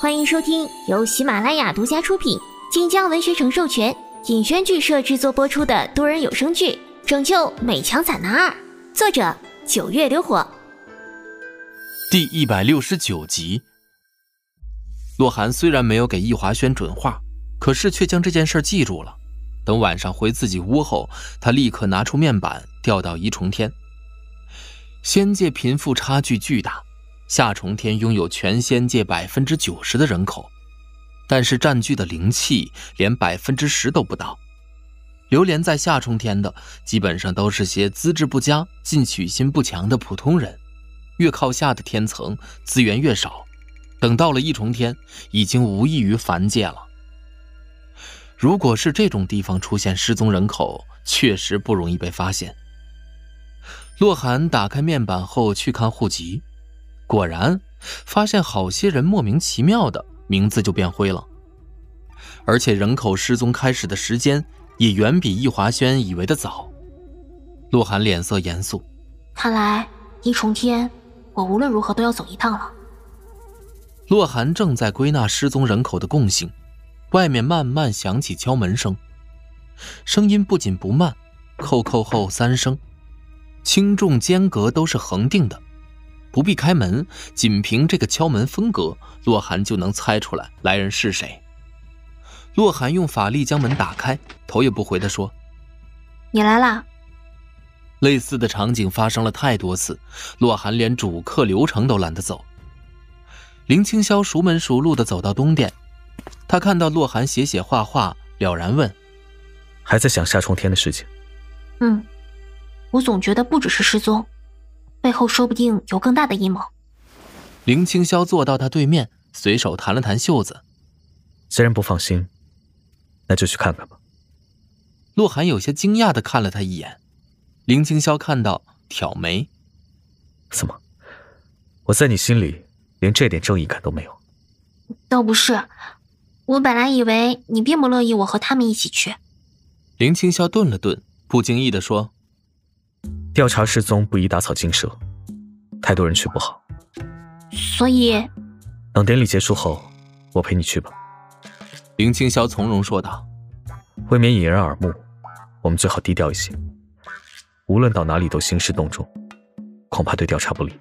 欢迎收听由喜马拉雅独家出品、晋江文学城授权、尹轩剧社制作播出的多人有声剧《拯救美强惨男二》，作者九月流火。第一百六十九集。洛寒虽然没有给易华轩准话，可是却将这件事记住了。等晚上回自己屋后，他立刻拿出面板调到一重天。仙界贫富差距巨大。夏重天拥有全仙界百分之九十的人口，但是占据的灵气连百分之十都不到。流连在夏重天的，基本上都是些资质不佳、进取心不强的普通人。越靠下的天层，资源越少。等到了一重天，已经无异于凡界了。如果是这种地方出现失踪人口，确实不容易被发现。洛寒打开面板后，去看户籍。果然，发现好些人莫名其妙的名字就变灰了，而且人口失踪开始的时间也远比易华轩以为的早。洛寒脸色严肃，看来一重天，我无论如何都要走一趟了。洛寒正在归纳失踪人口的共性，外面慢慢响起敲门声，声音不紧不慢，叩叩后三声，轻重间隔都是恒定的。不必开门，仅凭这个敲门风格，洛寒就能猜出来来人是谁。洛寒用法力将门打开，头也不回地说：“你来啦。”类似的场景发生了太多次，洛寒连主客流程都懒得走。林清霄熟门熟路地走到东殿，他看到洛寒写写画画，了然问：“还在想夏冲天的事情？”“嗯，我总觉得不只是失踪。”背后说不定有更大的阴谋。林清霄坐到他对面，随手弹了弹袖子。既然不放心，那就去看看吧。洛寒有些惊讶的看了他一眼。林清霄看到，挑眉：“怎么，我在你心里连这点正义感都没有？”倒不是，我本来以为你并不乐意我和他们一起去。林清霄顿了顿，不经意的说。调查失踪不宜打草惊蛇，太多人去不好。所以，等典礼结束后，我陪你去吧。”林清霄从容说道。“未免引人耳目，我们最好低调一些。无论到哪里都兴师动众，恐怕对调查不利。”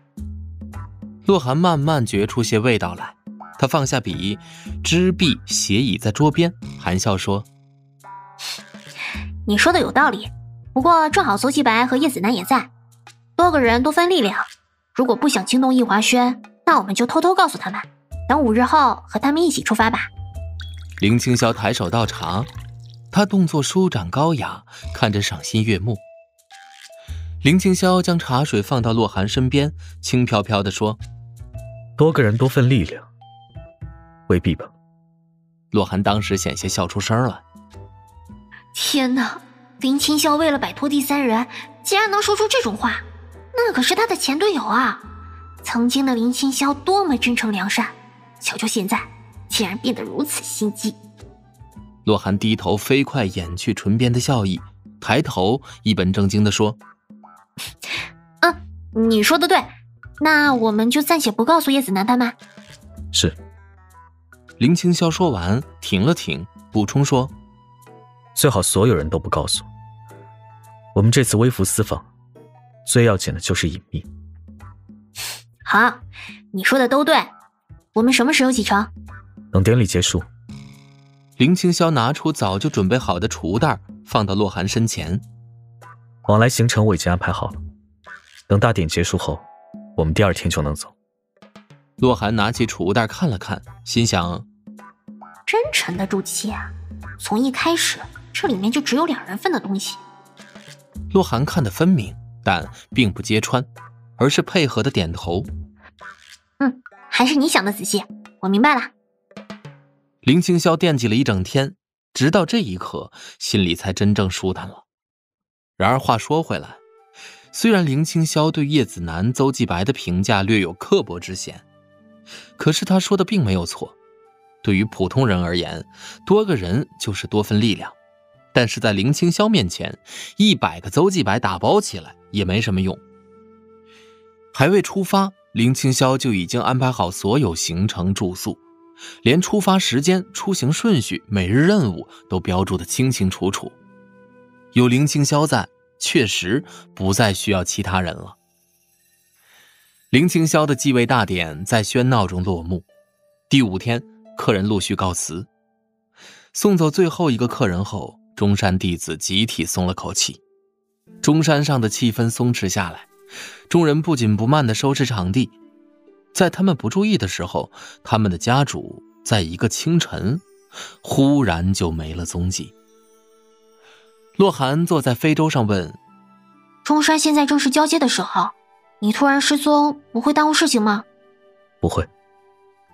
洛寒慢慢觉出些味道来，他放下笔，支臂斜倚在桌边，含笑说：“你说的有道理。”不过正好邹继白和叶子楠也在，多个人多分力量。如果不想惊动易华轩，那我们就偷偷告诉他们，等五日后和他们一起出发吧。林青霄抬手倒茶，他动作舒展高雅，看着赏心悦目。林青霄将茶水放到洛寒身边，轻飘飘地说：“多个人多份力量，未必吧？”洛寒当时险些笑出声来。天哪！林清霄为了摆脱第三人，竟然能说出这种话，那可是他的前队友啊！曾经的林清霄多么真诚良善，瞧瞧现在，竟然变得如此心机。洛寒低头，飞快掩去唇边的笑意，抬头一本正经地说：“嗯，你说的对，那我们就暂且不告诉叶子楠他们。”是。林清霄说完，停了停，补充说。最好所有人都不告诉。我们这次微服私访，最要紧的就是隐秘。好，你说的都对。我们什么时候启程？等典礼结束。林清霄拿出早就准备好的储物袋，放到洛寒身前。往来行程我已经安排好了。等大典结束后，我们第二天就能走。洛寒拿起储物袋看了看，心想：真沉得住气啊！从一开始。这里面就只有两人份的东西。洛寒看得分明，但并不揭穿，而是配合的点头。嗯，还是你想的仔细，我明白了。林清霄惦记了一整天，直到这一刻，心里才真正舒坦了。然而话说回来，虽然林清霄对叶子楠、邹继白的评价略有刻薄之嫌，可是他说的并没有错。对于普通人而言，多个人就是多份力量。但是在林清霄面前，一百个邹继白打包起来也没什么用。还未出发，林清霄就已经安排好所有行程住宿，连出发时间、出行顺序、每日任务都标注的清清楚楚。有林清霄在，确实不再需要其他人了。林清霄的继位大典在喧闹中落幕。第五天，客人陆续告辞，送走最后一个客人后，中山弟子集体松了口气。中山上的气氛松弛下来，众人不紧不慢地收拾场地。在他们不注意的时候，他们的家主在一个清晨，忽然就没了踪迹。洛寒坐在非洲上问：“中山现在正是交接的时候，你突然失踪，不会耽误事情吗？”“不会。”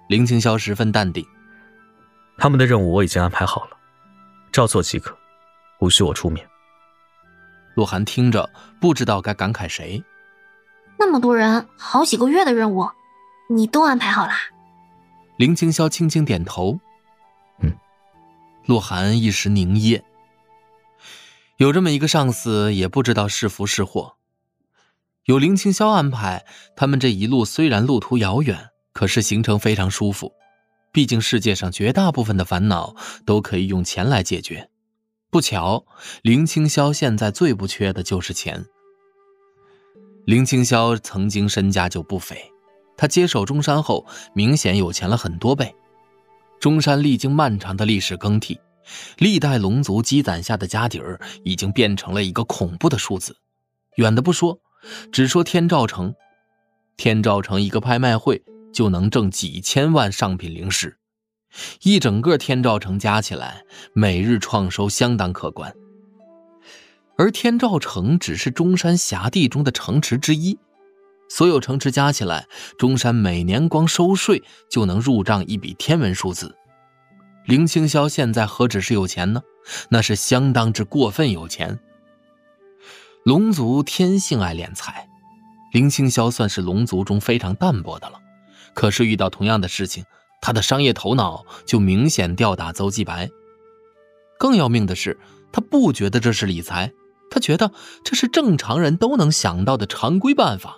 林清霄十分淡定。“他们的任务我已经安排好了，照做即可，无需我出面。”洛寒听着，不知道该感慨谁。那么多人，好几个月的任务。你都安排好了？林清霄轻轻点头。嗯。洛寒一时凝噎。有这么一个上司，也不知道是福是祸。有林清霄安排，他们这一路虽然路途遥远，可是行程非常舒服。毕竟世界上绝大部分的烦恼都可以用钱来解决。不巧，林清霄现在最不缺的就是钱。林清霄曾经身家就不菲。他接手中山后，明显有钱了很多倍。中山历经漫长的历史更替，历代龙族积攒下的家底儿已经变成了一个恐怖的数字。远的不说，只说天照城，天照城一个拍卖会就能挣几千万上品灵石，一整个天照城加起来，每日创收相当可观。而天照城只是中山辖地中的城池之一。所有城池加起来，中山每年光收税就能入账一笔天文数字。林清霄现在何止是有钱呢？那是相当之过分有钱。龙族天性爱敛财，林清霄算是龙族中非常淡薄的了。可是遇到同样的事情，他的商业头脑就明显吊打邹继白。更要命的是，他不觉得这是理财，他觉得这是正常人都能想到的常规办法。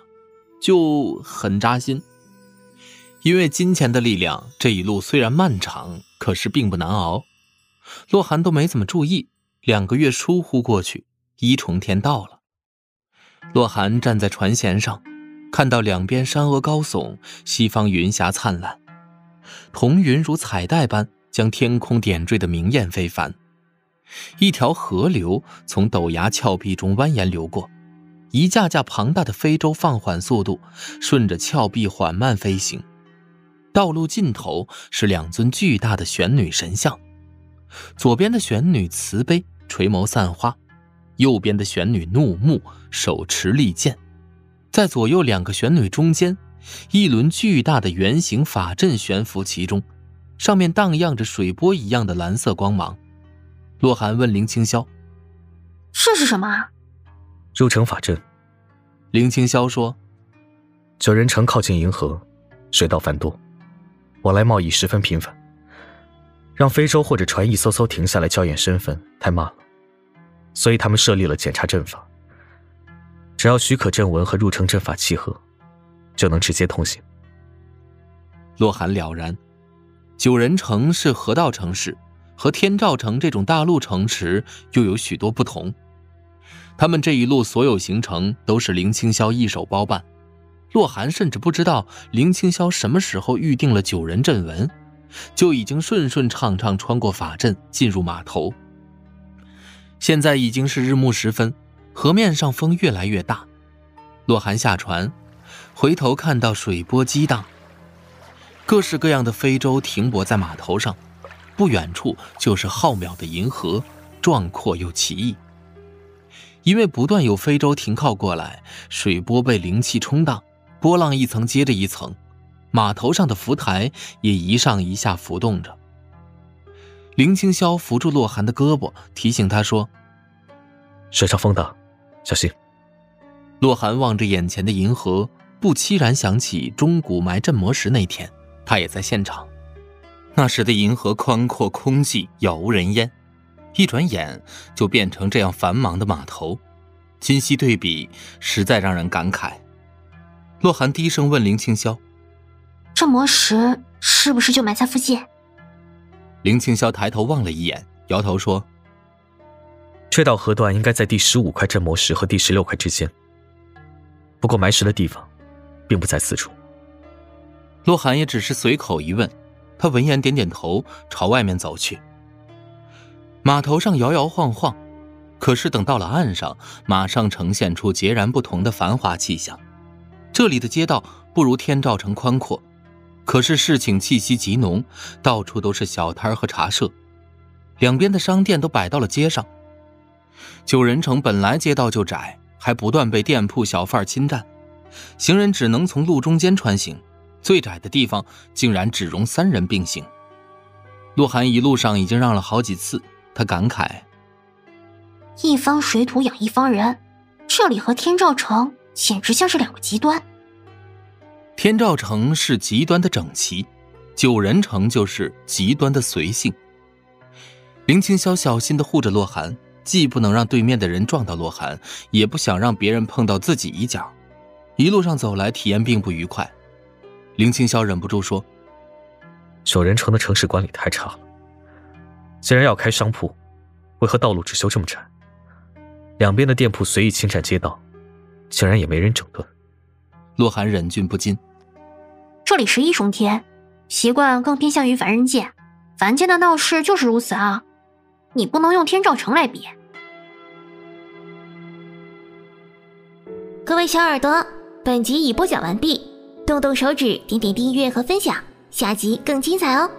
就很扎心，因为金钱的力量，这一路虽然漫长，可是并不难熬。洛寒都没怎么注意，两个月疏忽过去，一重天到了。洛寒站在船舷上，看到两边山峨高耸，西方云霞灿烂，彤云如彩带般将天空点缀的明艳非凡。一条河流从陡崖峭壁中蜿蜒流过。一架架庞大的飞舟放缓速度，顺着峭壁缓慢飞行。道路尽头是两尊巨大的玄女神像，左边的玄女慈悲垂眸散花，右边的玄女怒目手持利剑。在左右两个玄女中间，一轮巨大的圆形法阵悬浮其中，上面荡漾着水波一样的蓝色光芒。洛寒问林清霄：“这是什么？”入城法阵，林清霄说：“九人城靠近银河，水道繁多，往来贸易十分频繁。让非洲或者船一艘艘停下来校验身份太慢了，所以他们设立了检查阵法。只要许可阵文和入城阵法契合，就能直接通行。”洛寒了然，九人城是河道城市，和天照城这种大陆城池又有许多不同。他们这一路所有行程都是林清霄一手包办，洛寒甚至不知道林清霄什么时候预定了九人阵文，就已经顺顺畅畅穿过法阵进入码头。现在已经是日暮时分，河面上风越来越大。洛寒下船，回头看到水波激荡，各式各样的非洲停泊在码头上，不远处就是浩渺的银河，壮阔又奇异。因为不断有非洲停靠过来，水波被灵气冲荡，波浪一层接着一层，码头上的浮台也一上一下浮动着。林清霄扶住洛寒的胳膊，提醒他说：“水上风大，小心。”洛寒望着眼前的银河，不期然想起钟古埋镇魔石那天，他也在现场。那时的银河宽阔空寂，杳无人烟。一转眼就变成这样繁忙的码头，今昔对比，实在让人感慨。洛寒低声问林清霄：“这魔石是不是就埋在附近？林清霄抬头望了一眼，摇头说：“这道河段应该在第十五块镇魔石和第十六块之间。不过埋石的地方，并不在此处。”洛寒也只是随口一问，他闻言点点头，朝外面走去。码头上摇摇晃晃，可是等到了岸上，马上呈现出截然不同的繁华气象。这里的街道不如天照城宽阔。可是市井气息极浓，到处都是小摊和茶社，两边的商店都摆到了街上。九人城本来街道就窄，还不断被店铺小贩侵占，行人只能从路中间穿行，最窄的地方竟然只容三人并行。洛寒一路上已经让了好几次，他感慨：一方水土养一方人，这里和天照城简直像是两个极端。天照城是极端的整齐，九人城就是极端的随性。林青霄小心的护着洛寒，既不能让对面的人撞到洛寒，也不想让别人碰到自己一脚。一路上走来，体验并不愉快。林青霄忍不住说：“九人城的城市管理太差了。既然要开商铺，为何道路只修这么窄？两边的店铺随意侵占街道，竟然也没人整顿。”洛寒忍俊不禁。这里是异重天，习惯更偏向于凡人界，凡间的闹事就是如此啊！你不能用天照城来比。各位小耳朵，本集已播讲完毕，动动手指，点点订阅和分享，下集更精彩哦！